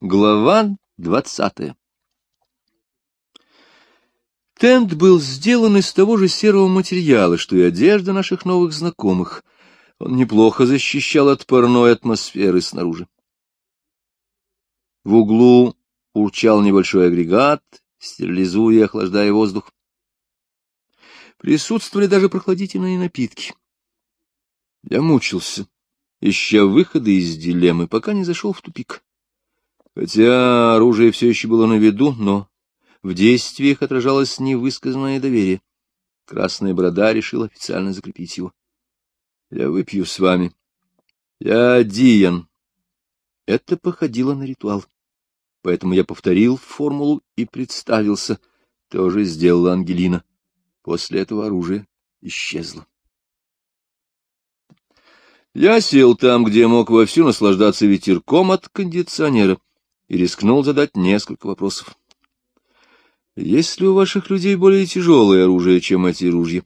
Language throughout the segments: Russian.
Глава двадцатая Тент был сделан из того же серого материала, что и одежда наших новых знакомых. Он неплохо защищал от парной атмосферы снаружи. В углу урчал небольшой агрегат, стерилизуя и охлаждая воздух. Присутствовали даже прохладительные напитки. Я мучился, ища выхода из дилеммы, пока не зашел в тупик. Хотя оружие все еще было на виду, но в действиях отражалось невысказанное доверие. Красная борода решил официально закрепить его. — Я выпью с вами. Я Диан. Это походило на ритуал. Поэтому я повторил формулу и представился. Тоже сделала Ангелина. После этого оружие исчезло. Я сел там, где мог вовсю наслаждаться ветерком от кондиционера и рискнул задать несколько вопросов. Есть ли у ваших людей более тяжелое оружие, чем эти ружья?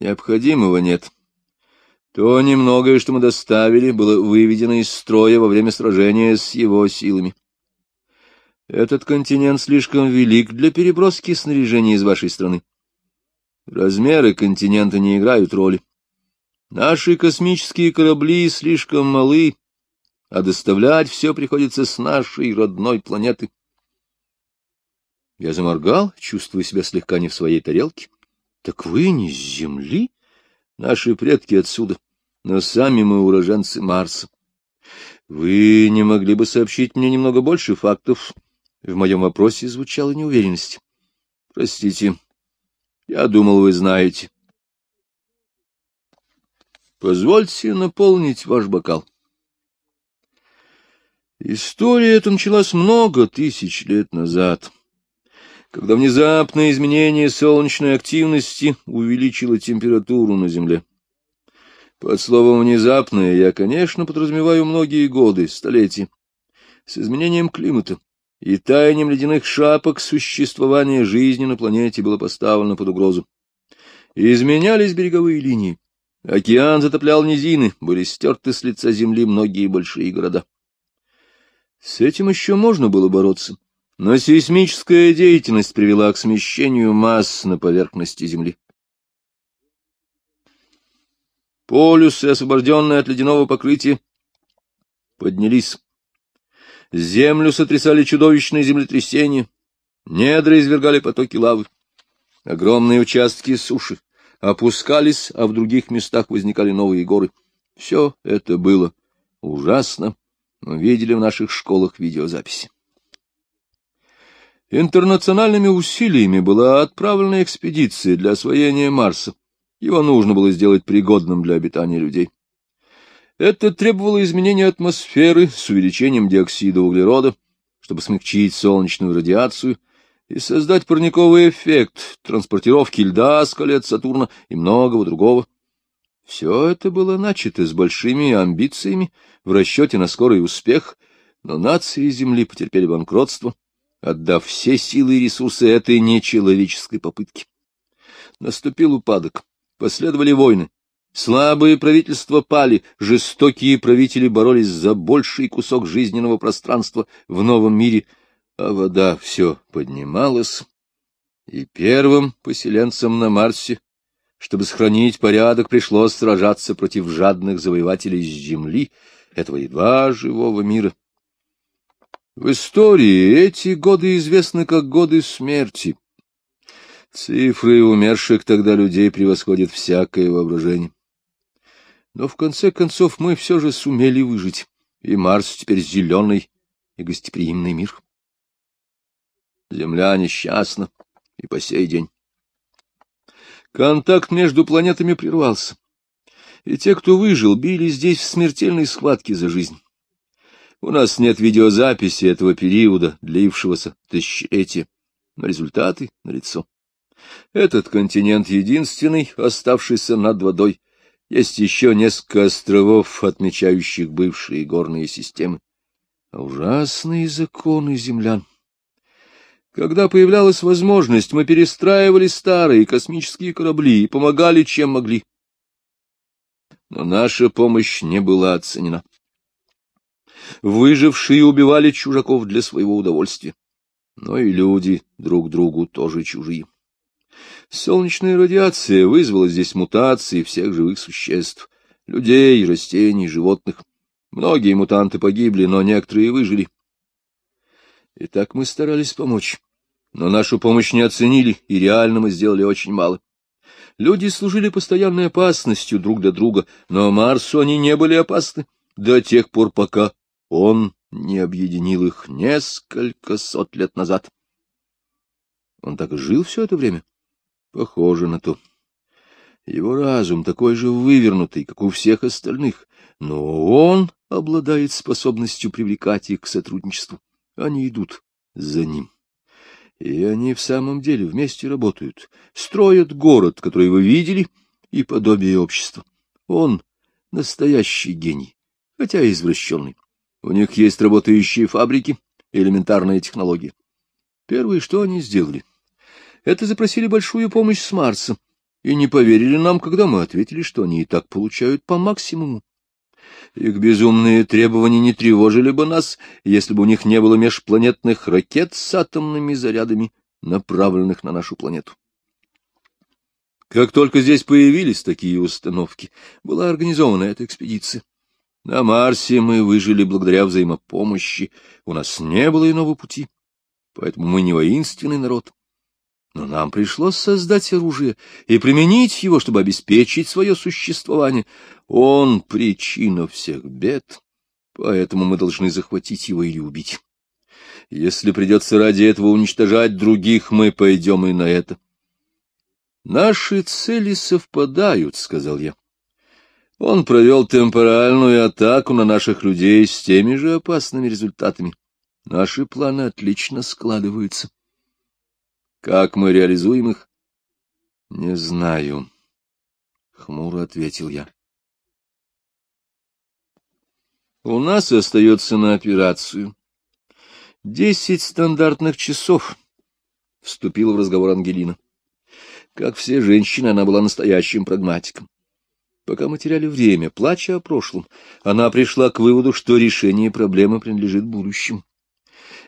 Необходимого нет. То немногое, что мы доставили, было выведено из строя во время сражения с его силами. Этот континент слишком велик для переброски снаряжения из вашей страны. Размеры континента не играют роли. Наши космические корабли слишком малы, а доставлять все приходится с нашей родной планеты. Я заморгал, чувствуя себя слегка не в своей тарелке. Так вы не с Земли? Наши предки отсюда, но сами мы уроженцы Марса. Вы не могли бы сообщить мне немного больше фактов? В моем вопросе звучала неуверенность. Простите, я думал, вы знаете. Позвольте наполнить ваш бокал. История эта началась много тысяч лет назад, когда внезапное изменение солнечной активности увеличило температуру на Земле. Под словом «внезапное» я, конечно, подразумеваю многие годы, столетия. С изменением климата и таянием ледяных шапок существование жизни на планете было поставлено под угрозу. Изменялись береговые линии. Океан затоплял низины, были стерты с лица земли многие большие города. С этим еще можно было бороться, но сейсмическая деятельность привела к смещению масс на поверхности Земли. Полюсы, освобожденные от ледяного покрытия, поднялись. Землю сотрясали чудовищные землетрясения, недра извергали потоки лавы. Огромные участки суши опускались, а в других местах возникали новые горы. Все это было ужасно мы видели в наших школах видеозаписи. Интернациональными усилиями была отправлена экспедиция для освоения Марса. Его нужно было сделать пригодным для обитания людей. Это требовало изменения атмосферы с увеличением диоксида углерода, чтобы смягчить солнечную радиацию и создать парниковый эффект, транспортировки льда с колец Сатурна и многого другого. Все это было начато с большими амбициями в расчете на скорый успех, но нации Земли потерпели банкротство, отдав все силы и ресурсы этой нечеловеческой попытки. Наступил упадок, последовали войны, слабые правительства пали, жестокие правители боролись за больший кусок жизненного пространства в новом мире, а вода все поднималась, и первым поселенцам на Марсе чтобы сохранить порядок, пришлось сражаться против жадных завоевателей с земли, этого едва живого мира. В истории эти годы известны как годы смерти. Цифры умерших тогда людей превосходят всякое воображение. Но в конце концов мы все же сумели выжить, и Марс теперь зеленый и гостеприимный мир. Земля несчастна и по сей день. Контакт между планетами прервался, и те, кто выжил, били здесь в смертельной схватке за жизнь. У нас нет видеозаписи этого периода, длившегося тысячелетия, но результаты налицо. Этот континент единственный, оставшийся над водой. Есть еще несколько островов, отмечающих бывшие горные системы. Ужасные законы землян. Когда появлялась возможность, мы перестраивали старые космические корабли и помогали, чем могли. Но наша помощь не была оценена. Выжившие убивали чужаков для своего удовольствия. Но и люди друг другу тоже чужие. Солнечная радиация вызвала здесь мутации всех живых существ — людей, растений, животных. Многие мутанты погибли, но некоторые выжили. И так мы старались помочь. Но нашу помощь не оценили, и реально мы сделали очень мало. Люди служили постоянной опасностью друг для друга, но Марсу они не были опасны до тех пор, пока он не объединил их несколько сот лет назад. Он так и жил все это время? Похоже на то. Его разум такой же вывернутый, как у всех остальных, но он обладает способностью привлекать их к сотрудничеству. Они идут за ним. И они в самом деле вместе работают, строят город, который вы видели, и подобие общества. Он настоящий гений, хотя и извращенный. У них есть работающие фабрики, элементарная технология. Первое, что они сделали, это запросили большую помощь с Марса, и не поверили нам, когда мы ответили, что они и так получают по максимуму. Их безумные требования не тревожили бы нас, если бы у них не было межпланетных ракет с атомными зарядами, направленных на нашу планету. Как только здесь появились такие установки, была организована эта экспедиция. На Марсе мы выжили благодаря взаимопомощи, у нас не было иного пути, поэтому мы не воинственный народ. Но нам пришлось создать оружие и применить его, чтобы обеспечить свое существование. Он — причина всех бед, поэтому мы должны захватить его или убить. Если придется ради этого уничтожать других, мы пойдем и на это. — Наши цели совпадают, — сказал я. Он провел темпоральную атаку на наших людей с теми же опасными результатами. Наши планы отлично складываются. Как мы реализуем их? — Не знаю, — хмуро ответил я. У нас остается на операцию десять стандартных часов, — вступила в разговор Ангелина. Как все женщины, она была настоящим прагматиком. Пока мы теряли время, плача о прошлом, она пришла к выводу, что решение проблемы принадлежит будущему.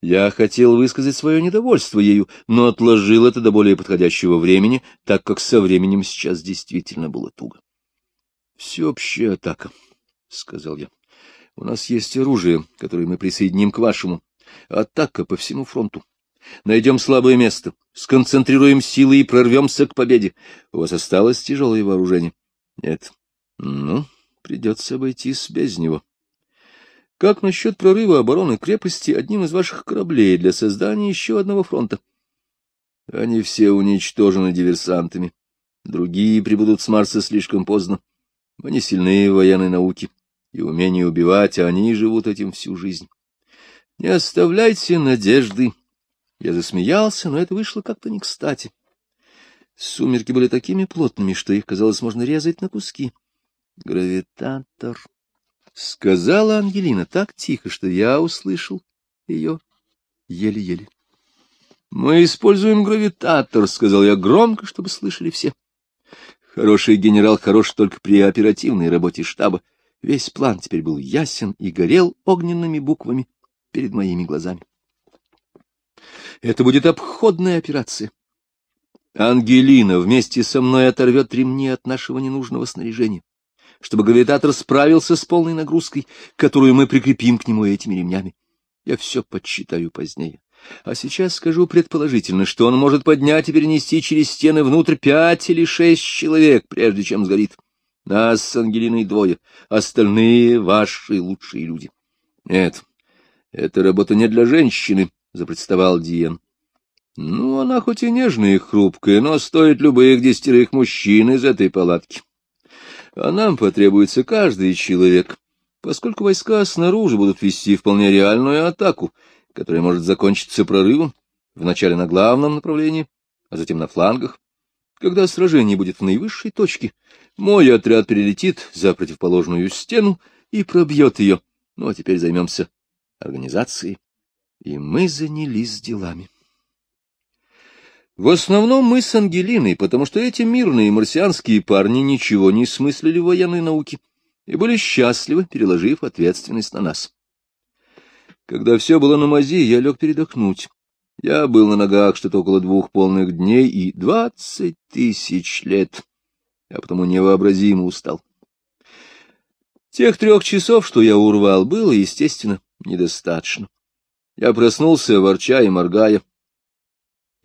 Я хотел высказать свое недовольство ею, но отложил это до более подходящего времени, так как со временем сейчас действительно было туго. — Всеобщая атака, — сказал я. — У нас есть оружие, которое мы присоединим к вашему. Атака по всему фронту. Найдем слабое место, сконцентрируем силы и прорвемся к победе. У вас осталось тяжелое вооружение? — Нет. — Ну, придется обойтись без него. Как насчет прорыва обороны крепости одним из ваших кораблей для создания еще одного фронта? Они все уничтожены диверсантами. Другие прибудут с Марса слишком поздно. Они сильны в военной науке и умении убивать, а они живут этим всю жизнь. Не оставляйте надежды. Я засмеялся, но это вышло как-то не кстати. Сумерки были такими плотными, что их, казалось, можно резать на куски. Гравитатор. Сказала Ангелина так тихо, что я услышал ее еле-еле. — Мы используем гравитатор, — сказал я громко, чтобы слышали все. Хороший генерал хорош только при оперативной работе штаба. Весь план теперь был ясен и горел огненными буквами перед моими глазами. Это будет обходная операция. Ангелина вместе со мной оторвет ремни от нашего ненужного снаряжения чтобы гравитатор справился с полной нагрузкой, которую мы прикрепим к нему этими ремнями. Я все подсчитаю позднее. А сейчас скажу предположительно, что он может поднять и перенести через стены внутрь пять или шесть человек, прежде чем сгорит. Нас с Ангелиной двое, остальные — ваши лучшие люди. Нет, это работа не для женщины, — запротестовал Диен. Ну, она хоть и нежная и хрупкая, но стоит любых десятерых мужчин из этой палатки а нам потребуется каждый человек, поскольку войска снаружи будут вести вполне реальную атаку, которая может закончиться прорывом, вначале на главном направлении, а затем на флангах. Когда сражение будет в наивысшей точке, мой отряд перелетит за противоположную стену и пробьет ее. Ну, а теперь займемся организацией. И мы занялись делами. В основном мы с Ангелиной, потому что эти мирные марсианские парни ничего не смыслили в военной науке и были счастливы, переложив ответственность на нас. Когда все было на мази, я лег передохнуть. Я был на ногах что-то около двух полных дней и двадцать тысяч лет, а потому невообразимо устал. Тех трех часов, что я урвал, было, естественно, недостаточно. Я проснулся, ворча и моргая,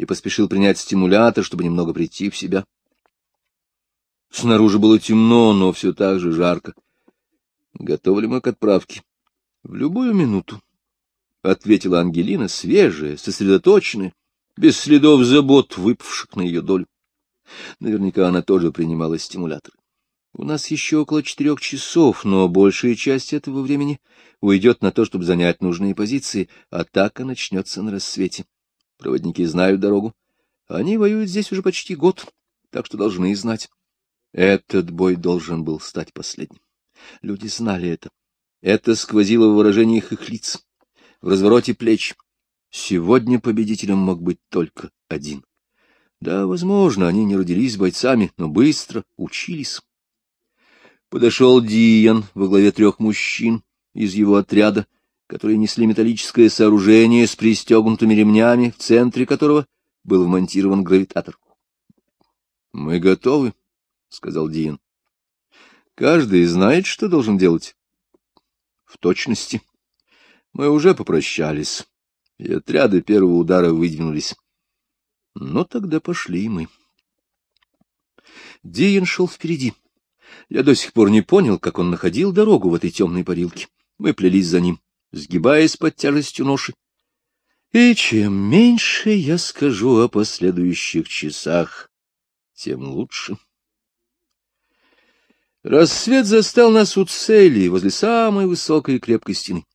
и поспешил принять стимулятор, чтобы немного прийти в себя. Снаружи было темно, но все так же жарко. Готовы ли мы к отправке? В любую минуту, — ответила Ангелина, свежая, сосредоточенная, без следов забот, выпавших на ее долю. Наверняка она тоже принимала стимуляторы. У нас еще около четырех часов, но большая часть этого времени уйдет на то, чтобы занять нужные позиции. Атака начнется на рассвете. Проводники знают дорогу. Они воюют здесь уже почти год, так что должны знать. Этот бой должен был стать последним. Люди знали это. Это сквозило в выражениях их лиц, в развороте плеч. Сегодня победителем мог быть только один. Да, возможно, они не родились бойцами, но быстро учились. Подошел Диан во главе трех мужчин из его отряда, которые несли металлическое сооружение с пристегнутыми ремнями, в центре которого был вмонтирован гравитатор. — Мы готовы, — сказал Диан. — Каждый знает, что должен делать. — В точности. Мы уже попрощались, и отряды первого удара выдвинулись. Но тогда пошли мы. Диан шел впереди. Я до сих пор не понял, как он находил дорогу в этой темной парилке. Мы плелись за ним, сгибаясь под тяжестью ноши. И чем меньше я скажу о последующих часах, тем лучше. Рассвет застал нас у цели, возле самой высокой и крепкой стены.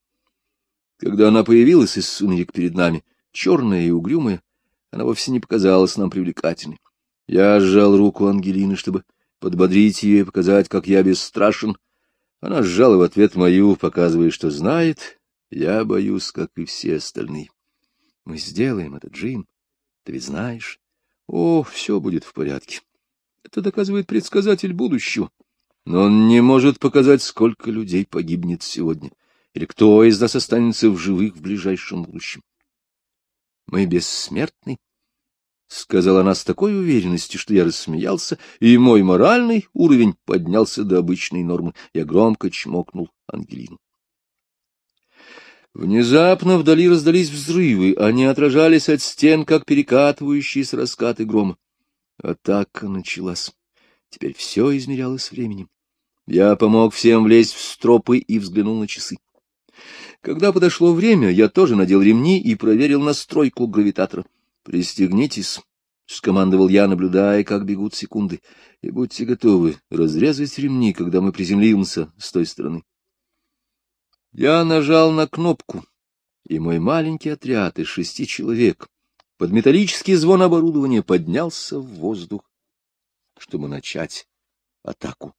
Когда она появилась из сумерек перед нами, черная и угрюмая, она вовсе не показалась нам привлекательной. Я сжал руку Ангелины, чтобы подбодрить ее и показать, как я бесстрашен. Она сжала в ответ мою, показывая, что знает. Я боюсь, как и все остальные. Мы сделаем это, Джим. Ты ведь знаешь. О, все будет в порядке. Это доказывает предсказатель будущего. Но он не может показать, сколько людей погибнет сегодня, или кто из нас останется в живых в ближайшем будущем. Мы бессмертны, — сказала она с такой уверенностью, что я рассмеялся, и мой моральный уровень поднялся до обычной нормы. Я громко чмокнул Ангелину. Внезапно вдали раздались взрывы, они отражались от стен, как перекатывающиеся раскаты грома. Атака началась. Теперь все измерялось временем. Я помог всем влезть в стропы и взглянул на часы. Когда подошло время, я тоже надел ремни и проверил настройку гравитатора. «Пристегнитесь», — скомандовал я, наблюдая, как бегут секунды, — «и будьте готовы разрезать ремни, когда мы приземлимся с той стороны». Я нажал на кнопку, и мой маленький отряд из шести человек под металлический звон оборудования поднялся в воздух, чтобы начать атаку.